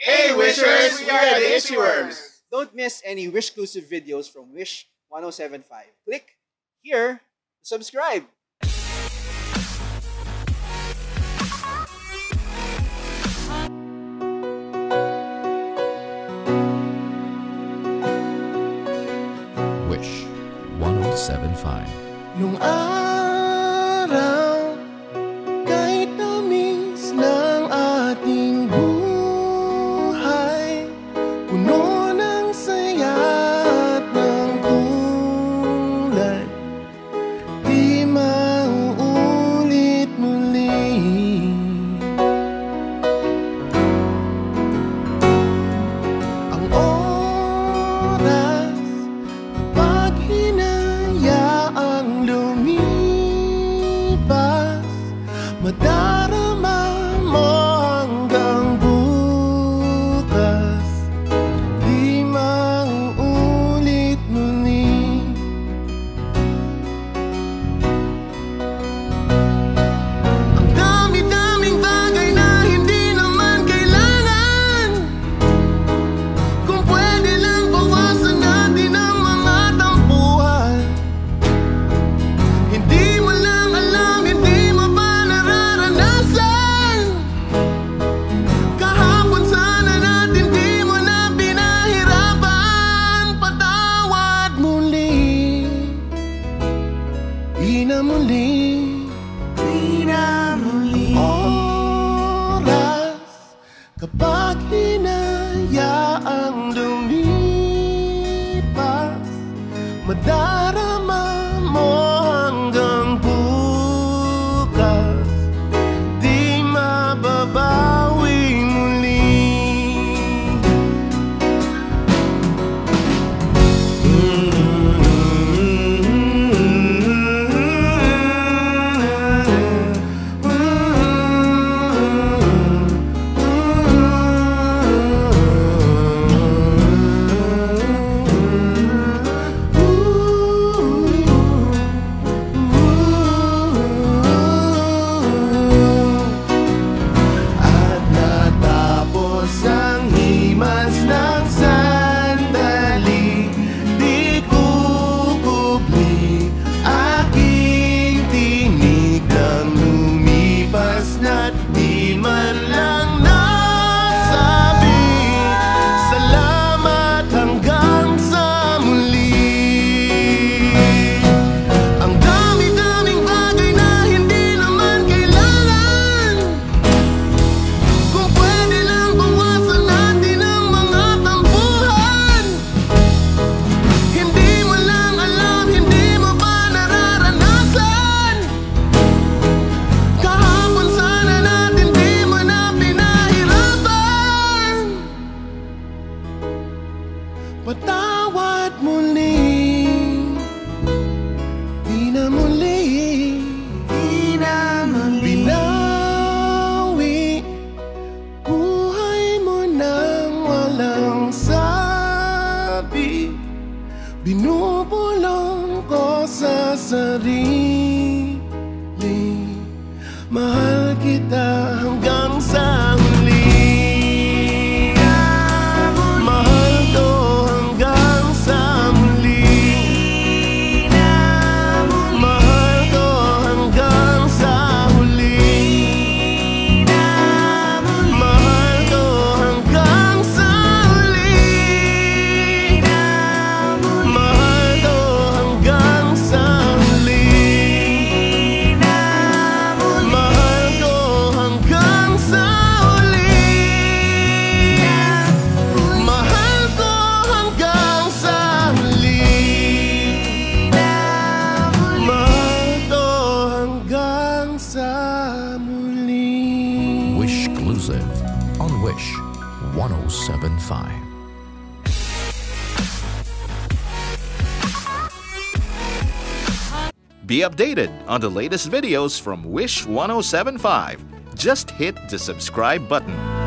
Hey, Wishers! We are the Issuers! Don't miss any Wishclusive videos from Wish 1075. Click here to subscribe. Wish 1075. Nung araw not Kapag hinayaan Patawad muli. Di na muli. Di na walang sabi. Binubulong ko sa sarili. 1075. Be updated on the latest videos from Wish 1075. Just hit the subscribe button.